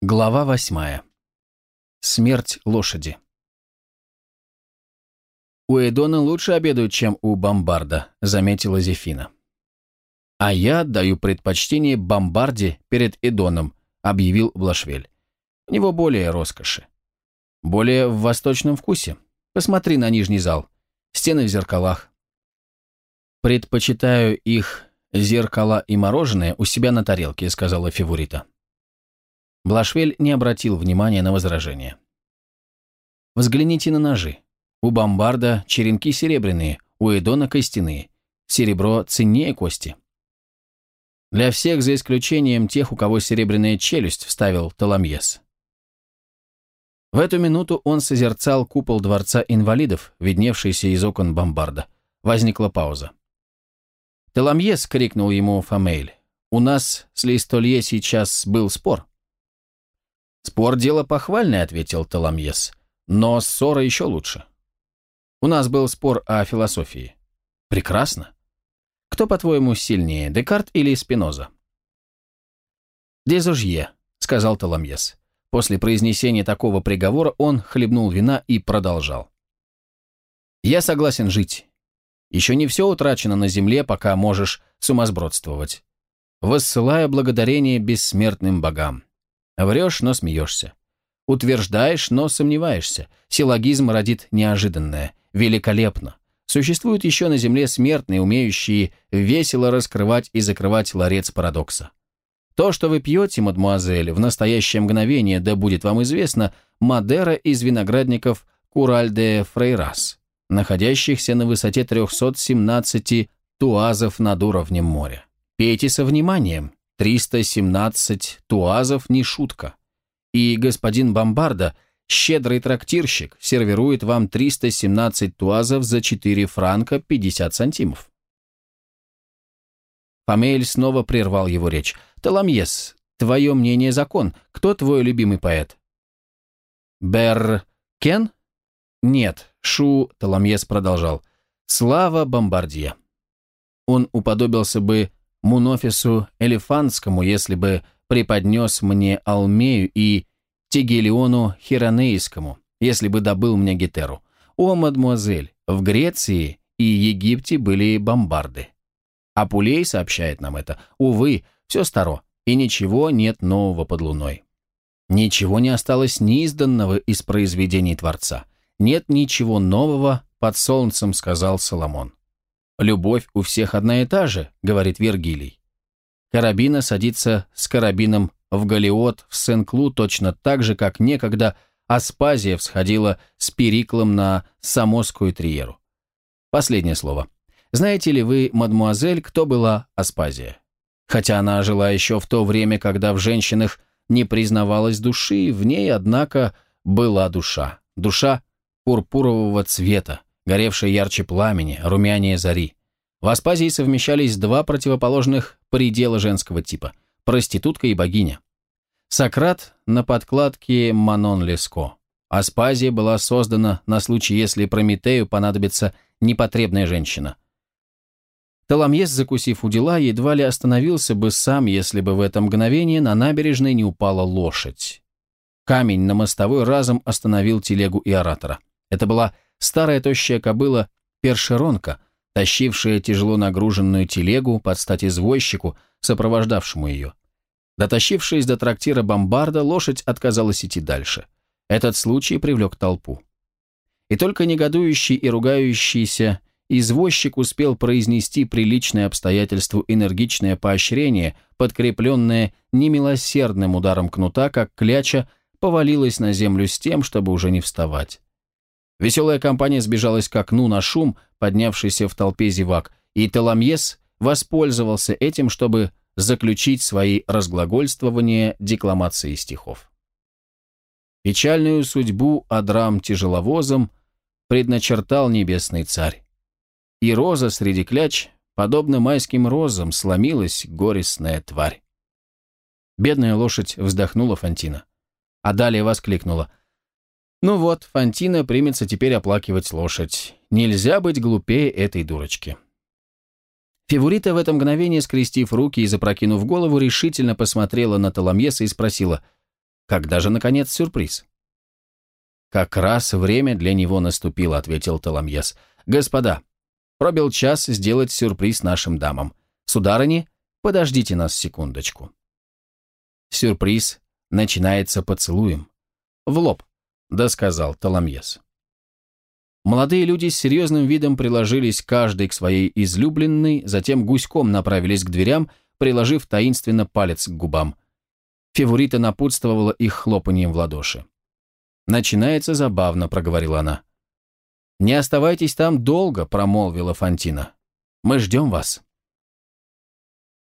Глава восьмая. Смерть лошади. «У Эдона лучше обедают, чем у Бомбарда», — заметила Зефина. «А я отдаю предпочтение Бомбарде перед Эдоном», — объявил Блашвель. «У него более роскоши. Более в восточном вкусе. Посмотри на нижний зал. Стены в зеркалах. Предпочитаю их зеркала и мороженое у себя на тарелке», — сказала Февурита. Блашвель не обратил внимания на возражение. Взгляните на ножи. У бомбарда черенки серебряные, у Эдона костяные. Серебро ценнее кости. Для всех, за исключением тех, у кого серебряная челюсть, вставил Таламьес. В эту минуту он созерцал купол дворца инвалидов, видневшийся из окон бомбарда. Возникла пауза. «Таламьес!» — крикнул ему Фамейль. «У нас с Листолье сейчас был спор». «Спор – дело похвальное», – ответил Таламьес. «Но ссора еще лучше. У нас был спор о философии». «Прекрасно. Кто, по-твоему, сильнее, Декарт или Спиноза?» «Дезужье», – сказал Таламьес. После произнесения такого приговора он хлебнул вина и продолжал. «Я согласен жить. Еще не все утрачено на земле, пока можешь сумасбродствовать. Воссылаю благодарение бессмертным богам. Врешь, но смеешься. Утверждаешь, но сомневаешься. Силлогизм родит неожиданное. Великолепно. Существуют еще на Земле смертные, умеющие весело раскрывать и закрывать ларец парадокса. То, что вы пьете, мадмуазель, в настоящее мгновение, да будет вам известно, Мадера из виноградников Кураль-де Фрейрас, находящихся на высоте 317 туазов над уровнем моря. Пейте со вниманием, 317 туазов не шутка. И господин Бомбарда, щедрый трактирщик, сервирует вам 317 туазов за 4 франка 50 сантимов. Фамель снова прервал его речь. «Таламьес, твое мнение закон. Кто твой любимый поэт?» «Бер... Кен?» «Нет, Шу...» — Таламьес продолжал. «Слава Бомбардье». Он уподобился бы Мунофису Элефантскому, если бы преподнес мне Алмею и Тигелиону Хиронейскому, если бы добыл мне Гетеру. О, мадмуазель, в Греции и Египте были бомбарды. Апулей сообщает нам это. Увы, все старо, и ничего нет нового под луной. Ничего не осталось неизданного из произведений Творца. Нет ничего нового под солнцем, сказал Соломон. «Любовь у всех одна и та же», — говорит Вергилий. Карабина садится с карабином в Галиот в Сен-Клу точно так же, как некогда Аспазия всходила с Периклом на Самосскую Триеру. Последнее слово. Знаете ли вы, мадмуазель, кто была Аспазия? Хотя она жила еще в то время, когда в женщинах не признавалась души, в ней, однако, была душа. Душа пурпурового цвета, горевшие ярче пламени, румянее зари. В Аспазии совмещались два противоположных предела женского типа – проститутка и богиня. Сократ на подкладке Манон Леско. Аспазия была создана на случай, если Прометею понадобится непотребная женщина. Таламьес, закусив у дела, едва ли остановился бы сам, если бы в это мгновение на набережной не упала лошадь. Камень на мостовой разом остановил телегу и оратора. Это была Старая тощая кобыла першеронка, тащившая тяжело нагруженную телегу под стать извозчику, сопровождавшему ее. Дотащившись до трактира бомбарда, лошадь отказалась идти дальше. Этот случай привлек толпу. И только негодующий и ругающийся извозчик успел произнести приличное обстоятельству энергичное поощрение, подкрепленное немилосердным ударом кнута, как кляча повалилась на землю с тем, чтобы уже не вставать. Веселая компания сбежалась к окну на шум, поднявшийся в толпе зевак, и Теламьес воспользовался этим, чтобы заключить свои разглагольствования декламацией стихов. Печальную судьбу Адрам тяжеловозом предначертал небесный царь. И роза среди кляч, подобно майским розам, сломилась горестная тварь. Бедная лошадь вздохнула Фантина, а далее воскликнула ну вот, Фантина примется теперь оплакивать лошадь. Нельзя быть глупее этой дурочки. Феворита в это мгновение, скрестив руки и запрокинув голову, решительно посмотрела на Таламьеса и спросила, Когда же, наконец, сюрприз? «Как раз время для него наступило», — ответил Таламьес. «Господа, пробил час сделать сюрприз нашим дамам. Сударыни, подождите нас секундочку». Сюрприз начинается поцелуем. «В лоб», — досказал Таламьес. Молодые люди с серьезным видом приложились каждый к своей излюбленной, затем гуськом направились к дверям, приложив таинственно палец к губам. Феворита напутствовала их хлопанием в ладоши. «Начинается забавно», — проговорила она. «Не оставайтесь там долго», — промолвила Фантина. «Мы ждем вас».